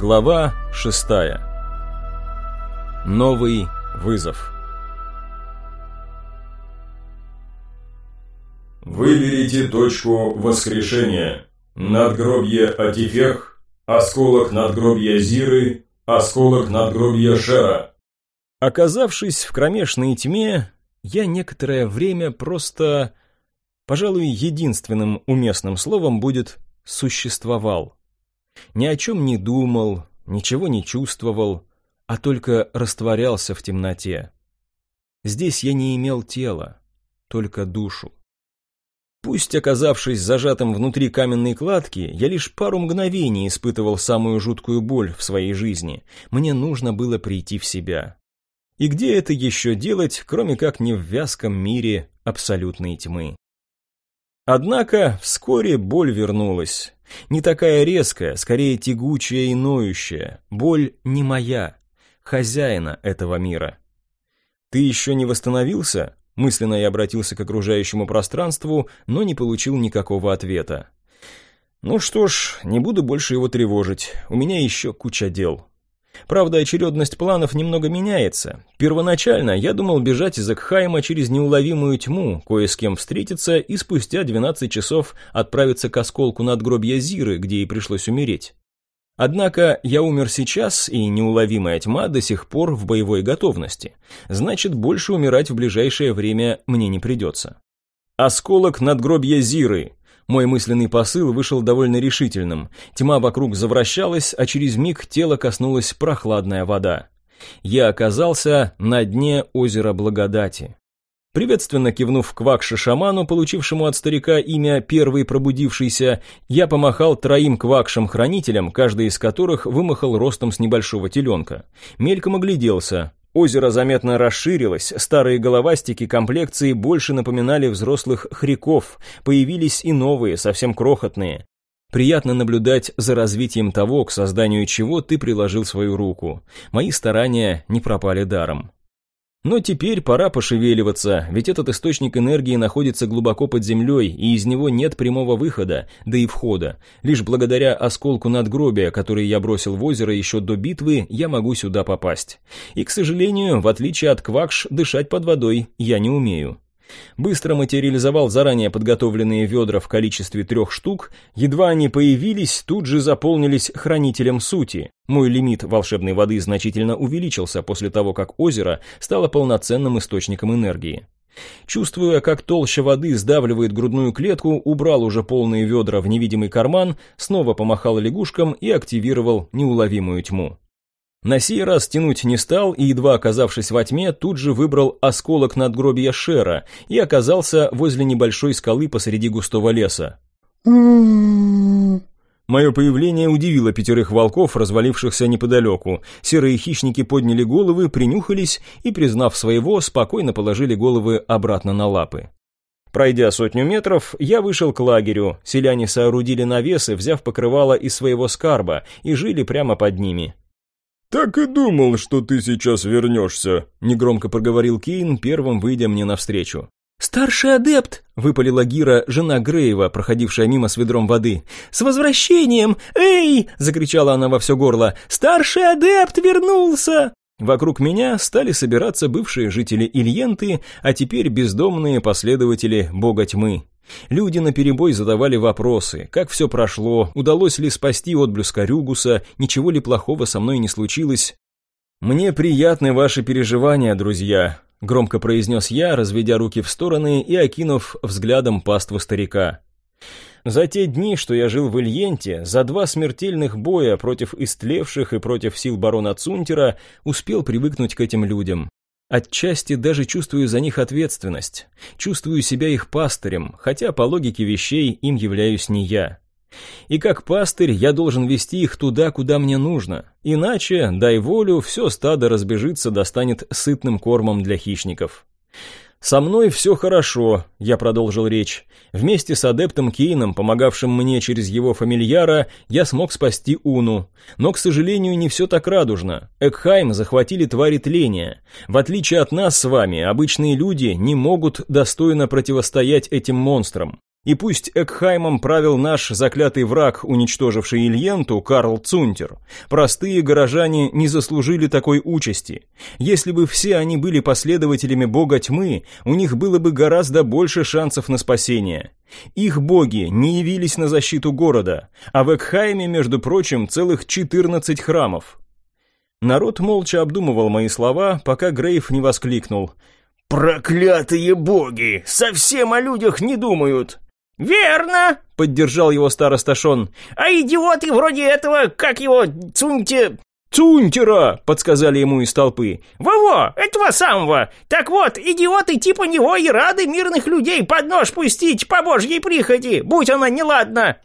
Глава шестая. Новый вызов. Выберите точку воскрешения. Надгробье Атифех, осколок надгробья Зиры, осколок надгробья Шера. Оказавшись в кромешной тьме, я некоторое время просто, пожалуй, единственным уместным словом будет «существовал». Ни о чем не думал, ничего не чувствовал, а только растворялся в темноте. Здесь я не имел тела, только душу. Пусть, оказавшись зажатым внутри каменной кладки, я лишь пару мгновений испытывал самую жуткую боль в своей жизни, мне нужно было прийти в себя. И где это еще делать, кроме как не в вязком мире абсолютной тьмы? Однако вскоре боль вернулась. Не такая резкая, скорее тягучая и ноющая. Боль не моя, хозяина этого мира. «Ты еще не восстановился?» Мысленно я обратился к окружающему пространству, но не получил никакого ответа. «Ну что ж, не буду больше его тревожить, у меня еще куча дел». Правда, очередность планов немного меняется. Первоначально я думал бежать из Экхайма через неуловимую тьму, кое с кем встретиться и спустя 12 часов отправиться к осколку надгробья Зиры, где и пришлось умереть. Однако я умер сейчас, и неуловимая тьма до сих пор в боевой готовности. Значит, больше умирать в ближайшее время мне не придется. Осколок надгробья Зиры. Мой мысленный посыл вышел довольно решительным. Тьма вокруг завращалась, а через миг тело коснулась прохладная вода. Я оказался на дне озера Благодати. Приветственно кивнув квакше-шаману, получившему от старика имя «Первый пробудившийся», я помахал троим квакшам-хранителям, каждый из которых вымахал ростом с небольшого теленка. Мельком огляделся. Озеро заметно расширилось, старые головастики комплекции больше напоминали взрослых хряков, появились и новые, совсем крохотные. Приятно наблюдать за развитием того, к созданию чего ты приложил свою руку. Мои старания не пропали даром. Но теперь пора пошевеливаться, ведь этот источник энергии находится глубоко под землей, и из него нет прямого выхода, да и входа. Лишь благодаря осколку надгробия, который я бросил в озеро еще до битвы, я могу сюда попасть. И, к сожалению, в отличие от Квакш, дышать под водой я не умею. Быстро материализовал заранее подготовленные ведра в количестве трех штук, едва они появились, тут же заполнились хранителем сути. Мой лимит волшебной воды значительно увеличился после того, как озеро стало полноценным источником энергии. Чувствуя, как толща воды сдавливает грудную клетку, убрал уже полные ведра в невидимый карман, снова помахал лягушкам и активировал неуловимую тьму. На сей раз тянуть не стал и, едва оказавшись во тьме, тут же выбрал осколок надгробия Шера и оказался возле небольшой скалы посреди густого леса. Мое появление удивило пятерых волков, развалившихся неподалеку. Серые хищники подняли головы, принюхались и, признав своего, спокойно положили головы обратно на лапы. Пройдя сотню метров, я вышел к лагерю. Селяне соорудили навесы, взяв покрывало из своего скарба, и жили прямо под ними. «Так и думал, что ты сейчас вернешься», — негромко проговорил Кейн, первым выйдя мне навстречу. «Старший адепт!» — выпалила Гира, жена Грейва, проходившая мимо с ведром воды. «С возвращением! Эй!» — закричала она во все горло. «Старший адепт вернулся!» Вокруг меня стали собираться бывшие жители Ильенты, а теперь бездомные последователи бога тьмы. Люди наперебой задавали вопросы, как все прошло, удалось ли спасти отблеска Рюгуса, ничего ли плохого со мной не случилось. «Мне приятны ваши переживания, друзья», — громко произнес я, разведя руки в стороны и окинув взглядом паству старика. За те дни, что я жил в Ильенте, за два смертельных боя против истлевших и против сил барона Цунтера, успел привыкнуть к этим людям. Отчасти даже чувствую за них ответственность. Чувствую себя их пастырем, хотя по логике вещей им являюсь не я. И как пастырь я должен вести их туда, куда мне нужно. Иначе, дай волю, все стадо разбежится, достанет сытным кормом для хищников. «Со мной все хорошо», — я продолжил речь. «Вместе с адептом Кейном, помогавшим мне через его фамильяра, я смог спасти Уну. Но, к сожалению, не все так радужно. Экхайм захватили твари тления. В отличие от нас с вами, обычные люди не могут достойно противостоять этим монстрам. И пусть Экхаймом правил наш заклятый враг, уничтоживший Ильенту, Карл Цунтер, простые горожане не заслужили такой участи. Если бы все они были последователями бога тьмы, у них было бы гораздо больше шансов на спасение. Их боги не явились на защиту города, а в Экхайме, между прочим, целых 14 храмов. Народ молча обдумывал мои слова, пока Грейв не воскликнул. «Проклятые боги! Совсем о людях не думают!» «Верно!» — поддержал его староста Шон. «А идиоты вроде этого, как его, Цунте...» «Цунтера!» — подсказали ему из толпы. «Во-во, этого самого! Так вот, идиоты типа него и рады мирных людей под нож пустить по божьей приходи, будь она неладна!»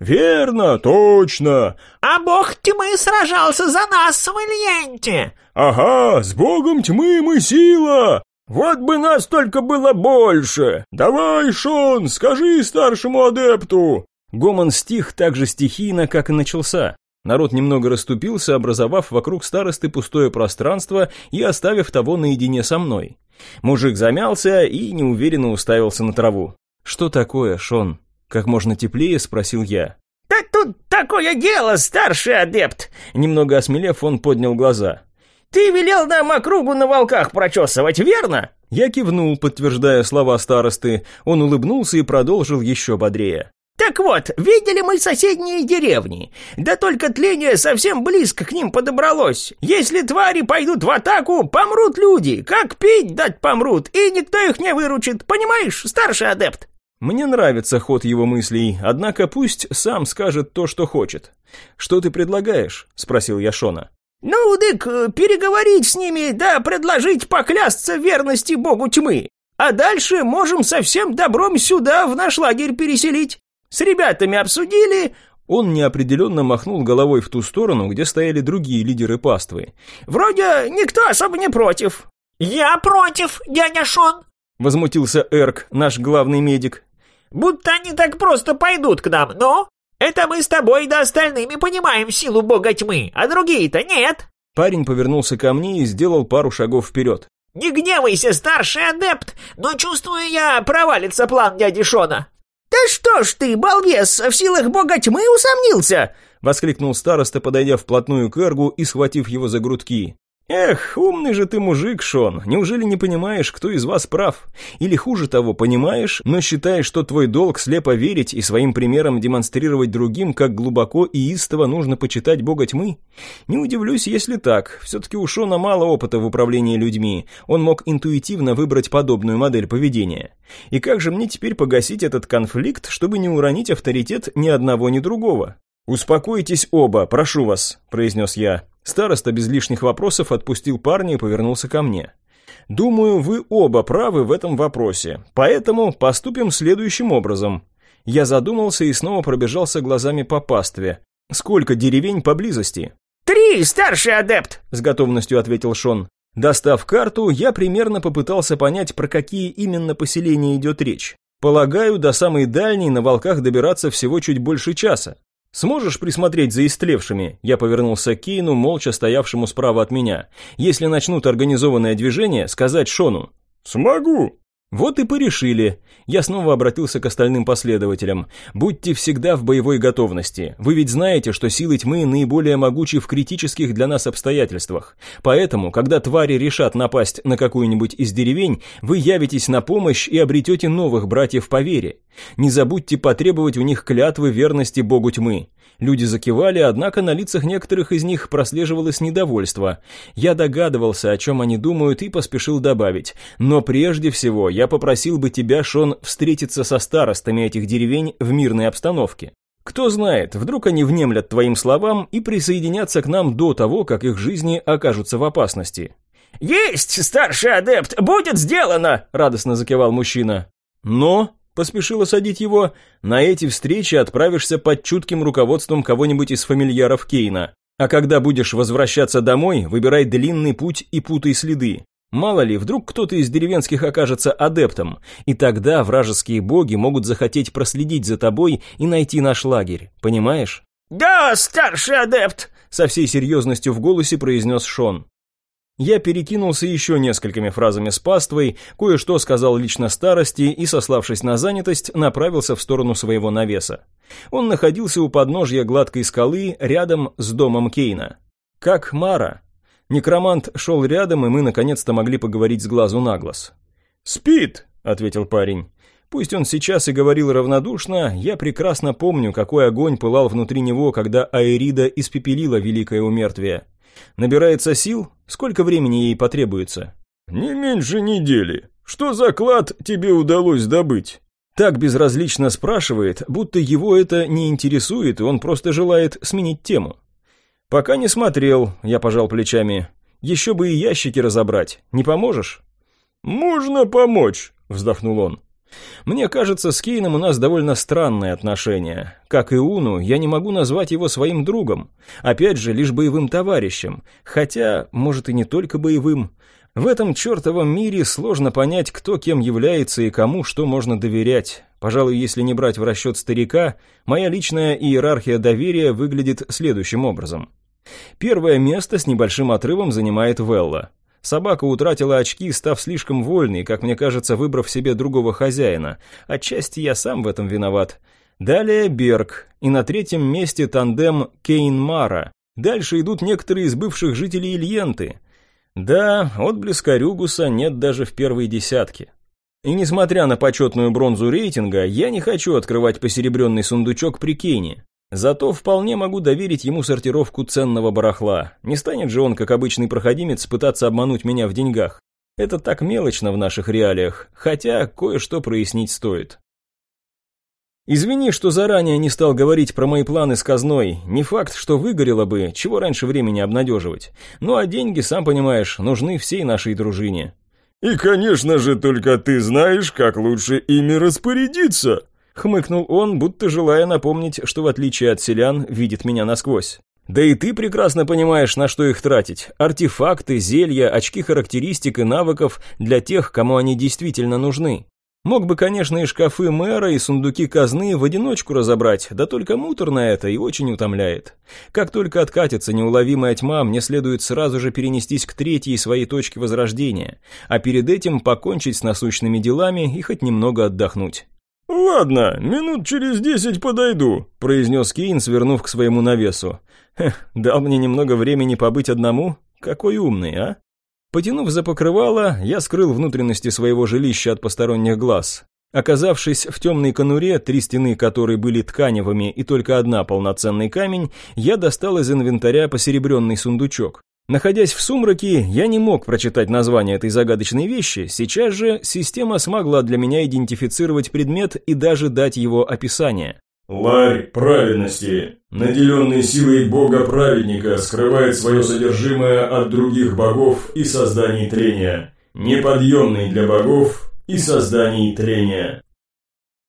«Верно, точно!» «А бог тьмы сражался за нас в Ильенте!» «Ага, с богом тьмы мы сила! «Вот бы нас только было больше! Давай, Шон, скажи старшему адепту!» Гомон стих так же стихийно, как и начался. Народ немного расступился, образовав вокруг старосты пустое пространство и оставив того наедине со мной. Мужик замялся и неуверенно уставился на траву. «Что такое, Шон?» Как можно теплее спросил я. «Да тут такое дело, старший адепт!» Немного осмелев, он поднял глаза. Ты велел нам округу на волках прочесывать, верно?» Я кивнул, подтверждая слова старосты. Он улыбнулся и продолжил еще бодрее. «Так вот, видели мы соседние деревни. Да только тление совсем близко к ним подобралось. Если твари пойдут в атаку, помрут люди. Как пить дать помрут, и никто их не выручит. Понимаешь, старший адепт?» Мне нравится ход его мыслей, однако пусть сам скажет то, что хочет. «Что ты предлагаешь?» — спросил я Шона. «Ну, дык, переговорить с ними, да предложить поклясться верности богу тьмы. А дальше можем совсем добром сюда, в наш лагерь переселить. С ребятами обсудили...» Он неопределенно махнул головой в ту сторону, где стояли другие лидеры паствы. «Вроде никто особо не против». «Я против, дядя Шон», — возмутился Эрк, наш главный медик. «Будто они так просто пойдут к нам, но это мы с тобой да остальными понимаем силу бога тьмы, а другие-то нет!» Парень повернулся ко мне и сделал пару шагов вперед. «Не гневайся, старший адепт, но чувствую я, провалится план дяди Шона!» «Да что ж ты, балбес, в силах бога тьмы усомнился!» — воскликнул староста, подойдя вплотную к Эргу и схватив его за грудки. «Эх, умный же ты мужик, Шон, неужели не понимаешь, кто из вас прав? Или хуже того, понимаешь, но считаешь, что твой долг слепо верить и своим примером демонстрировать другим, как глубоко и истово нужно почитать бога тьмы? Не удивлюсь, если так, все-таки у Шона мало опыта в управлении людьми, он мог интуитивно выбрать подобную модель поведения. И как же мне теперь погасить этот конфликт, чтобы не уронить авторитет ни одного, ни другого?» «Успокойтесь оба, прошу вас», — произнес я. Староста без лишних вопросов отпустил парня и повернулся ко мне. «Думаю, вы оба правы в этом вопросе, поэтому поступим следующим образом». Я задумался и снова пробежался глазами по пастве. «Сколько деревень поблизости?» «Три, старший адепт!» — с готовностью ответил Шон. Достав карту, я примерно попытался понять, про какие именно поселения идет речь. Полагаю, до самой дальней на волках добираться всего чуть больше часа. «Сможешь присмотреть за истлевшими?» Я повернулся к Кейну, молча стоявшему справа от меня. «Если начнут организованное движение, сказать Шону». «Смогу», вот и порешили. Я снова обратился к остальным последователям. Будьте всегда в боевой готовности. Вы ведь знаете, что силы тьмы наиболее могучи в критических для нас обстоятельствах. Поэтому, когда твари решат напасть на какую-нибудь из деревень, вы явитесь на помощь и обретете новых братьев по вере. Не забудьте потребовать у них клятвы верности богу тьмы. Люди закивали, однако на лицах некоторых из них прослеживалось недовольство. Я догадывался, о чем они думают, и поспешил добавить. Но прежде всего, я попросил бы тебя, Шон, встретиться со старостами этих деревень в мирной обстановке. Кто знает, вдруг они внемлят твоим словам и присоединятся к нам до того, как их жизни окажутся в опасности. «Есть, старший адепт, будет сделано!» — радостно закивал мужчина. «Но», поспешил осадить его, на эти встречи отправишься под чутким руководством кого-нибудь из фамильяров Кейна. А когда будешь возвращаться домой, выбирай длинный путь и путай следы. Мало ли, вдруг кто-то из деревенских окажется адептом, и тогда вражеские боги могут захотеть проследить за тобой и найти наш лагерь, понимаешь? «Да, старший адепт!» — со всей серьезностью в голосе произнес Шон. Я перекинулся еще несколькими фразами с паствой, кое-что сказал лично старости и, сославшись на занятость, направился в сторону своего навеса. Он находился у подножья гладкой скалы рядом с домом Кейна. Как Мара. Некромант шел рядом, и мы наконец-то могли поговорить с глазу на глаз. «Спит», — ответил парень. Пусть он сейчас и говорил равнодушно, я прекрасно помню, какой огонь пылал внутри него, когда Аэрида испепелила великое умертвие. Набирается сил? Сколько времени ей потребуется? Не меньше недели. Что за клад тебе удалось добыть? Так безразлично спрашивает, будто его это не интересует, и он просто желает сменить тему. Пока не смотрел, я пожал плечами. Еще бы и ящики разобрать. Не поможешь? Можно помочь, вздохнул он. Мне кажется, с Кейном у нас довольно странные отношения. Как и Уну, я не могу назвать его своим другом. Опять же, лишь боевым товарищем. Хотя, может и не только боевым. В этом чертовом мире сложно понять, кто кем является и кому что можно доверять. Пожалуй, если не брать в расчет старика, моя личная иерархия доверия выглядит следующим образом. Первое место с небольшим отрывом занимает Велла. Собака утратила очки, став слишком вольной, как мне кажется, выбрав себе другого хозяина. Отчасти я сам в этом виноват. Далее Берг, и на третьем месте тандем Кейн-Мара. Дальше идут некоторые из бывших жителей Ильенты. Да, отблеска Рюгуса нет даже в первой десятке. И несмотря на почетную бронзу рейтинга, я не хочу открывать посеребренный сундучок при Кейне. Зато вполне могу доверить ему сортировку ценного барахла. Не станет же он, как обычный проходимец, пытаться обмануть меня в деньгах. Это так мелочно в наших реалиях, хотя кое-что прояснить стоит. Извини, что заранее не стал говорить про мои планы с казной. Не факт, что выгорело бы, чего раньше времени обнадеживать. Ну а деньги, сам понимаешь, нужны всей нашей дружине. И, конечно же, только ты знаешь, как лучше ими распорядиться, Хмыкнул он, будто желая напомнить, что в отличие от селян, видит меня насквозь. Да и ты прекрасно понимаешь, на что их тратить. Артефакты, зелья, очки характеристик и навыков для тех, кому они действительно нужны. Мог бы, конечно, и шкафы мэра, и сундуки казны в одиночку разобрать, да только муторно это и очень утомляет. Как только откатится неуловимая тьма, мне следует сразу же перенестись к третьей своей точке возрождения, а перед этим покончить с насущными делами и хоть немного отдохнуть. «Ладно, минут через десять подойду», — произнес Кейн, свернув к своему навесу. «Хех, дал мне немного времени побыть одному? Какой умный, а?» Потянув за покрывало, я скрыл внутренности своего жилища от посторонних глаз. Оказавшись в темной конуре, три стены которой были тканевыми и только одна полноценный камень, я достал из инвентаря посеребренный сундучок. Находясь в сумраке, я не мог прочитать название этой загадочной вещи, сейчас же система смогла для меня идентифицировать предмет и даже дать его описание. Ларь праведности, наделенный силой бога-праведника, скрывает свое содержимое от других богов и созданий трения, неподъемный для богов и созданий трения.